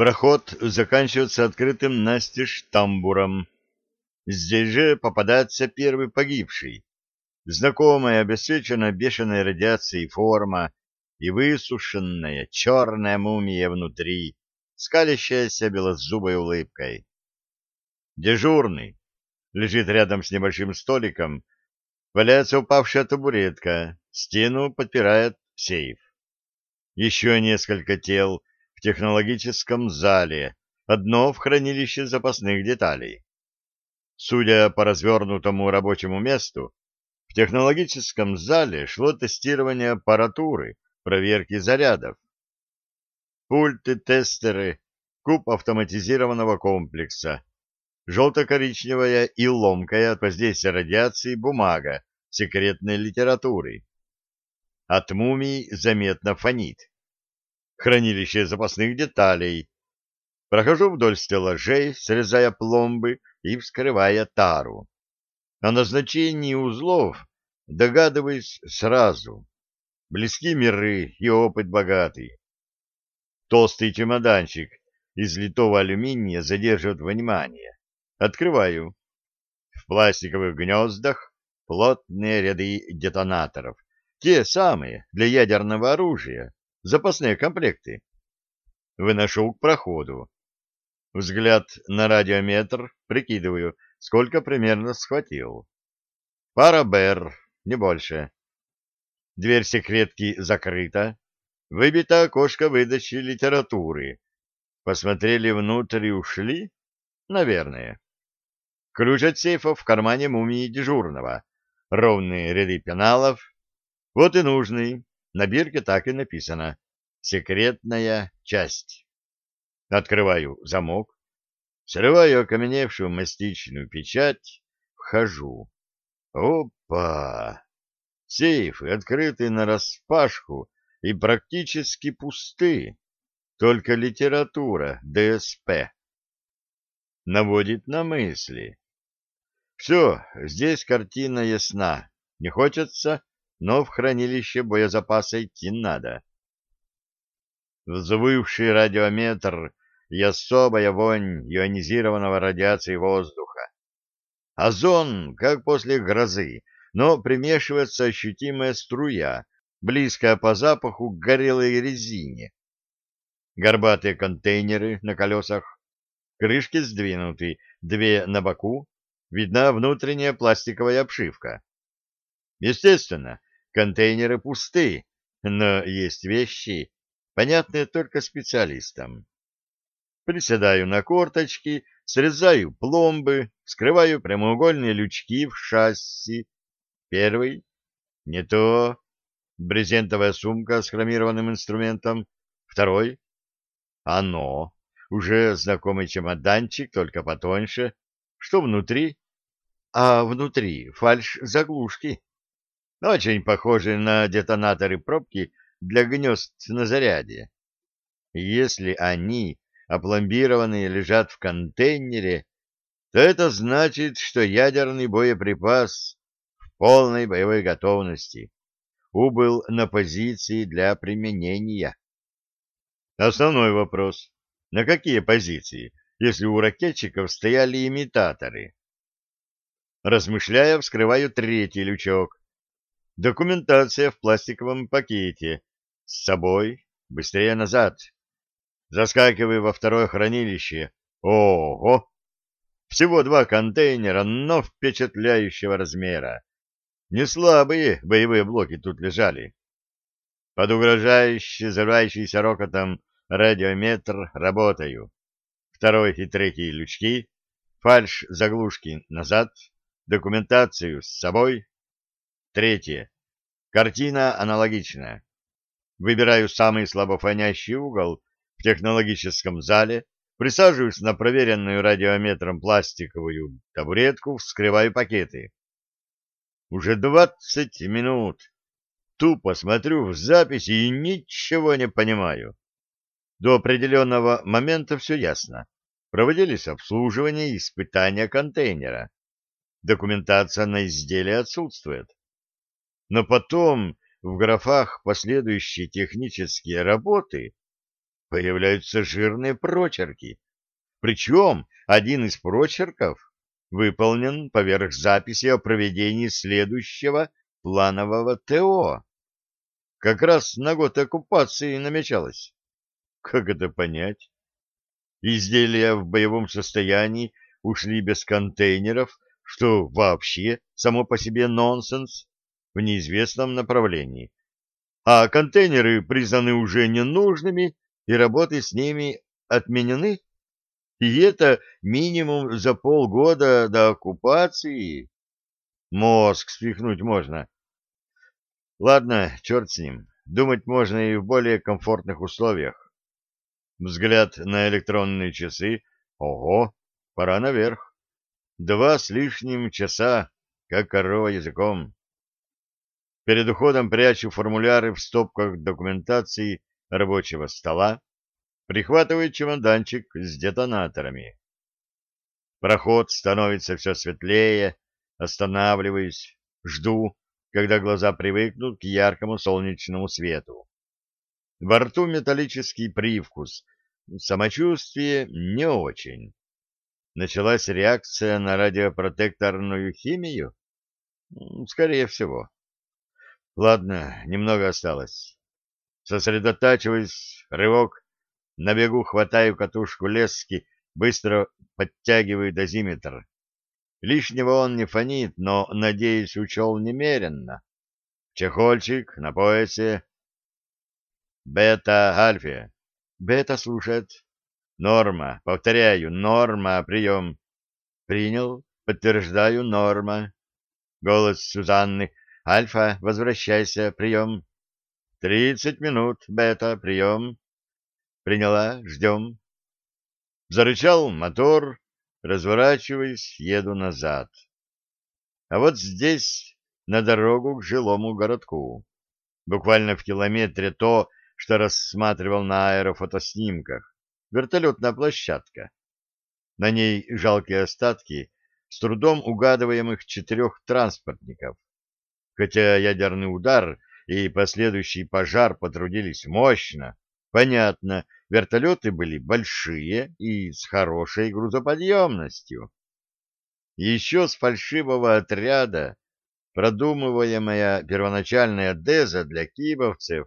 Проход заканчивается открытым настежь тамбуром. Здесь же попадается первый погибший. Знакомая обесцвечена бешеной радиацией форма и высушенная черная мумия внутри, скалящаяся белозубой улыбкой. Дежурный лежит рядом с небольшим столиком, валяется упавшая табуретка, стену подпирает сейф. Еще несколько тел в технологическом зале, одно в хранилище запасных деталей. Судя по развернутому рабочему месту, в технологическом зале шло тестирование аппаратуры, проверки зарядов. Пульты, тестеры, куб автоматизированного комплекса, желто-коричневая и ломкая от воздействия радиации бумага секретной литературы. От мумий заметно фонит. Хранилище запасных деталей. Прохожу вдоль стеллажей, срезая пломбы и вскрывая тару. О назначении узлов догадываюсь сразу. Близки миры и опыт богатый. Толстый чемоданчик из литого алюминия задерживает внимание. Открываю. В пластиковых гнездах плотные ряды детонаторов. Те самые для ядерного оружия, запасные комплекты. Выношу к проходу. Взгляд на радиометр, прикидываю, сколько примерно схватил. Пара БР, не больше. Дверь секретки закрыта. Выбито окошко выдачи литературы. Посмотрели внутрь и ушли? Наверное. Ключ от сейфа в кармане мумии дежурного. Ровные ряды пеналов. Вот и нужный. На бирке так и написано. Секретная часть. Открываю замок. Срываю окаменевшую мастичную печать. Вхожу. Опа! Сейфы открыты нараспашку и практически пусты. Только литература ДСП. Наводит на мысли. Все, здесь картина ясна. Не хочется, но в хранилище боезапаса идти надо. Взвывший радиометр и особая вонь ионизированного радиации воздуха. Озон, как после грозы, но примешивается ощутимая струя, близкая по запаху к горелой резине. Горбатые контейнеры на колесах, крышки сдвинуты, две на боку, видна внутренняя пластиковая обшивка. Естественно, контейнеры пусты, но есть вещи, понятные только специалистам. Приседаю на корточки, срезаю пломбы, вскрываю прямоугольные лючки в шасси. Первый. Не то. Брезентовая сумка с хромированным инструментом. Второй. Оно. Уже знакомый чемоданчик, только потоньше. Что внутри? А внутри фальш-заглушки. Очень похожие на детонаторы пробки для гнезд на заряде. Если они, опломбированные, лежат в контейнере, то это значит, что ядерный боеприпас в полной боевой готовности убыл на позиции для применения. Основной вопрос на какие позиции, если у ракетчиков стояли имитаторы? Размышляя, вскрываю третий лючок. Документация в пластиковом пакете. С собой. Быстрее назад. Заскакиваю во второе хранилище. Ого! Всего два контейнера, но впечатляющего размера. Не слабые боевые блоки тут лежали. Под угрожающе взрывающийся рокотом радиометр работаю. Второй и третий лючки, фальш заглушки назад, документацию с собой. Третье. Картина аналогичная. Выбираю самый слабофонящий угол в технологическом зале, присаживаюсь на проверенную радиометром пластиковую табуретку, вскрываю пакеты. Уже двадцать минут. Тупо смотрю в записи и ничего не понимаю. До определенного момента все ясно. Проводились обслуживание и испытания контейнера. Документация на изделие отсутствует. Но потом в графах последующие технические работы появляются жирные прочерки. Причем один из прочерков выполнен поверх записи о проведении следующего планового ТО. Как раз на год оккупации намечалось. Как это понять? Изделия в боевом состоянии ушли без контейнеров, что вообще само по себе нонсенс в неизвестном направлении. А контейнеры признаны уже ненужными, и работы с ними отменены. И это минимум за полгода до оккупации. Мозг свихнуть можно. Ладно, черт с ним. Думать можно и в более комфортных условиях. Взгляд на электронные часы. Ого, пора наверх. Два с лишним часа, как корова языком. Перед уходом прячу формуляры в стопках документации рабочего стола, прихватываю чемоданчик с детонаторами. Проход становится все светлее, останавливаюсь, жду, когда глаза привыкнут к яркому солнечному свету. Во рту металлический привкус, самочувствие не очень. Началась реакция на радиопротекторную химию? Скорее всего. Ладно, немного осталось. Сосредотачиваюсь, рывок, на бегу хватаю катушку лески, быстро подтягиваю дозиметр. Лишнего он не фонит, но, надеюсь, учел немеренно. Чехольчик на поясе. Бета, Альфе. Бета слушает. Норма. Повторяю, норма, прием. Принял. Подтверждаю, норма. Голос Сюзанны. Альфа, возвращайся, прием. Тридцать минут, бета, прием. Приняла, ждем. Зарычал мотор, разворачиваясь, еду назад. А вот здесь, на дорогу к жилому городку. Буквально в километре то, что рассматривал на аэрофотоснимках. Вертолетная площадка. На ней жалкие остатки с трудом угадываемых четырех транспортников. Хотя ядерный удар и последующий пожар потрудились мощно. Понятно, вертолеты были большие и с хорошей грузоподъемностью. Еще с фальшивого отряда продумываемая первоначальная деза для кибовцев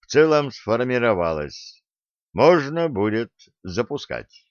в целом сформировалась. Можно будет запускать.